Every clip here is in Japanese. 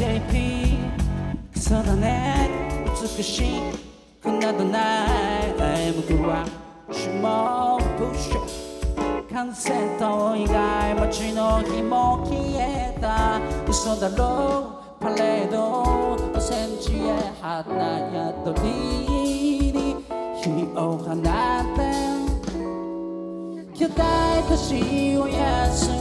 JP そうだね美しくなどない僕は。下プッシュ。感染と以外街の日も消えた。嘘だろうパレード。おセンチへ花や鳥に日を放って。巨大都市を休む。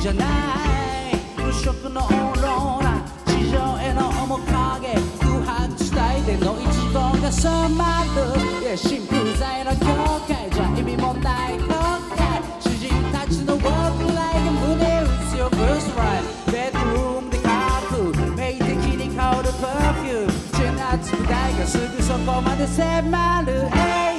じゃない。無色のオーロラ。地上への面影。空白地帯での一号が染まる。いや神風剤の境界じゃ意味もない後悔主人たちの Walk like 胸打つよ。First ride ベッドルームで書く名的に香る Perfume 血の熱く台がすぐそこまで迫る。Hey!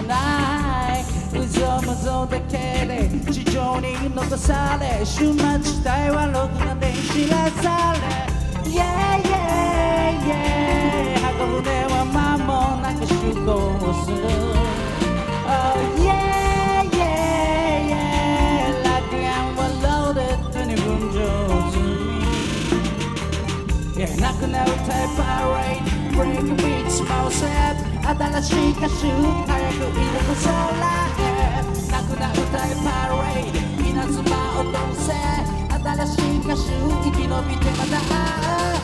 れるわけじゃない。うぞむぞだけで地上に残され終末地帯はろくな電知らされ。Yeah yeah yeah 箱舟は間もなく出航する。Oh yeah yeah yeah 楽園はローデッドに分譲済み Yeah, なくなるタイプアレイ Break beats もせ新しい歌手早く入れこそらへなくなるタイプアレイ稲妻を通せ新しい歌手生き延びてまた会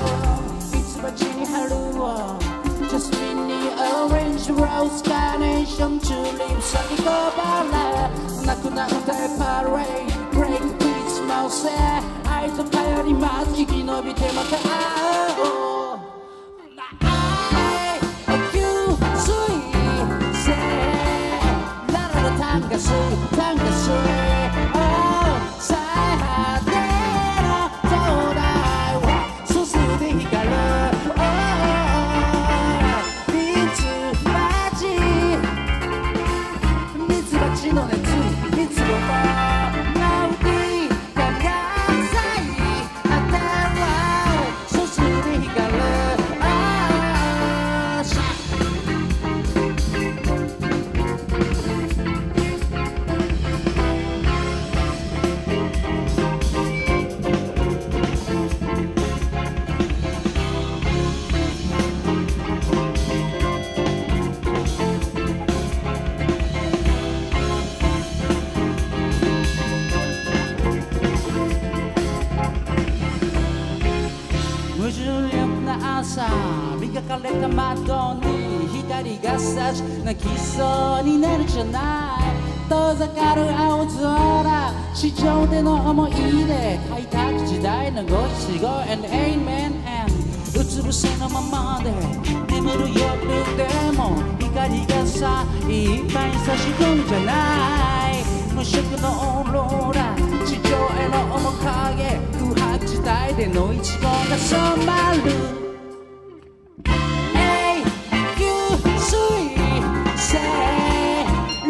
おうミツバチに春をジャスミンにオレンジローズカーネーションチューリップ先こばれなくなるタイプアレイ Break beats もせ愛と頼ります生き延びてまた会おう find yourself. 無重力な朝。磨かれた窓に光が差し泣きそうになるじゃない。遠ざかる青空。地上での思い出。開拓時代の五七五。And amen and うつ伏せのままで。眠る夜でも光がさ。いっぱい差し込むじゃない。無色のオーロ白地帯での一号が染まる Hey, you sweet say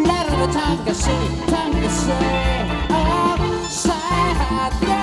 La la la tanga say tanga say Oh 最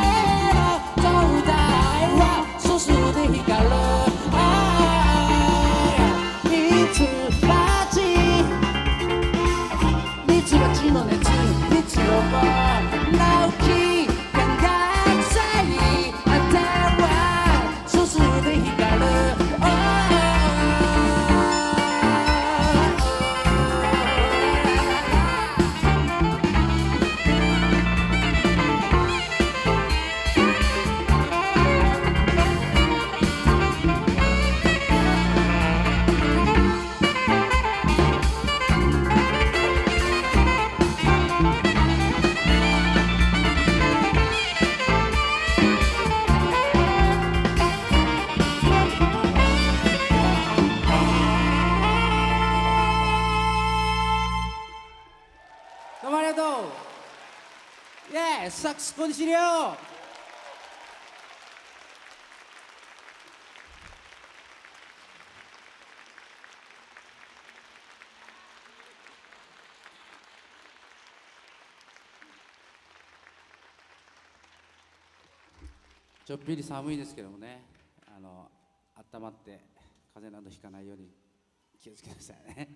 イェーサックスコンシリオちょっぴり寒いですけどもね。あの温まって風邪などひかないように気をつけなさいね。